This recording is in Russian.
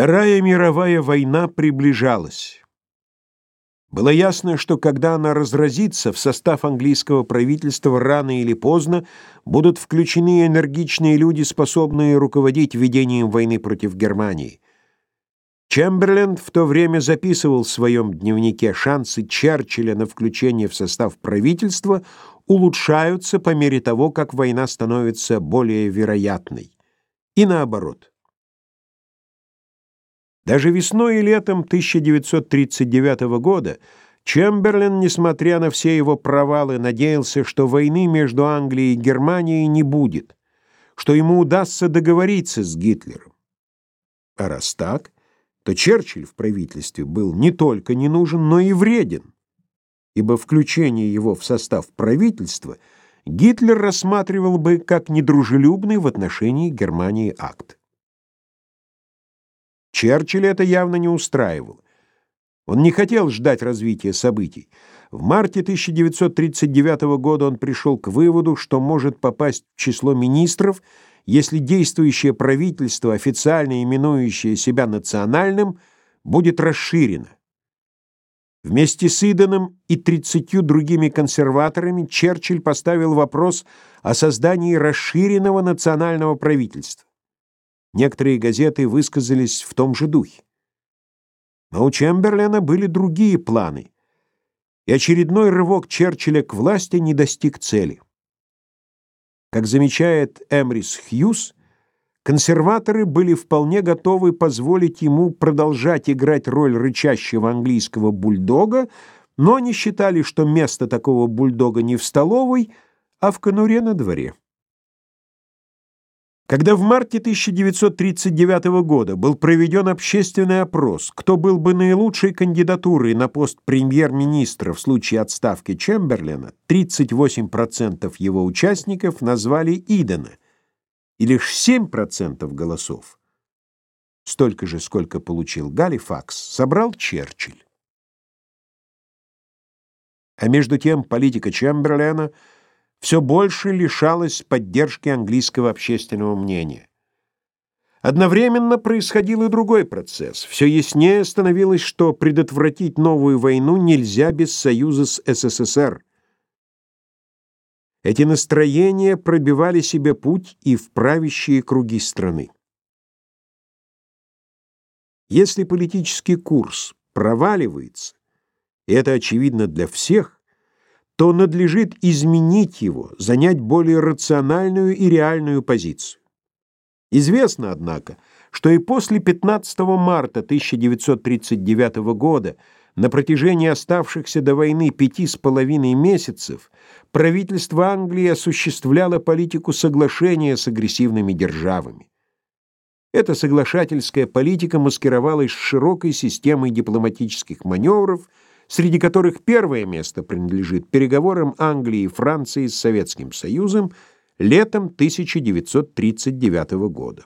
Вторая мировая война приближалась. Было ясно, что когда она разразится, в состав английского правительства рано или поздно будут включены энергичные люди, способные руководить ведением войны против Германии. Чемберленд в то время записывал в своем дневнике шансы Черчилля на включение в состав правительства улучшаются по мере того, как война становится более вероятной. И наоборот. Даже весной и летом 1939 года Чемберлен, несмотря на все его провалы, надеялся, что войны между Англией и Германией не будет, что ему удастся договориться с Гитлером. А раз так, то Черчилль в правительстве был не только не нужен, но и вреден, ибо включение его в состав правительства Гитлер рассматривал бы как недружелюбный в отношении Германии акт. Черчилля это явно не устраивало. Он не хотел ждать развития событий. В марте 1939 года он пришел к выводу, что может попасть в число министров, если действующее правительство, официально именующее себя национальным, будет расширено. Вместе с Иденом и 30 другими консерваторами Черчилль поставил вопрос о создании расширенного национального правительства. Некоторые газеты высказались в том же духе. Но у Чемберлена были другие планы, и очередной рывок Черчилля к власти не достиг цели. Как замечает Эмрис Хьюз, консерваторы были вполне готовы позволить ему продолжать играть роль рычащего английского бульдога, но они считали, что место такого бульдога не в столовой, а в конуре на дворе. Когда в марте 1939 года был проведен общественный опрос, кто был бы наилучшей кандидатурой на пост премьер-министра в случае отставки Чемберлена, 38% его участников назвали Идена, и лишь 7% голосов, столько же, сколько получил Галифакс, собрал Черчилль. А между тем политика Чемберлена – все больше лишалась поддержки английского общественного мнения. Одновременно происходил и другой процесс. Все яснее становилось, что предотвратить новую войну нельзя без союза с СССР. Эти настроения пробивали себе путь и в правящие круги страны. Если политический курс проваливается, и это очевидно для всех, то надлежит изменить его, занять более рациональную и реальную позицию. Известно, однако, что и после 15 марта 1939 года на протяжении оставшихся до войны пяти с половиной месяцев правительство Англии осуществляло политику соглашения с агрессивными державами. Эта соглашательская политика маскировалась широкой системой дипломатических маневров – среди которых первое место принадлежит переговорам Англии и Франции с Советским Союзом летом 1939 года.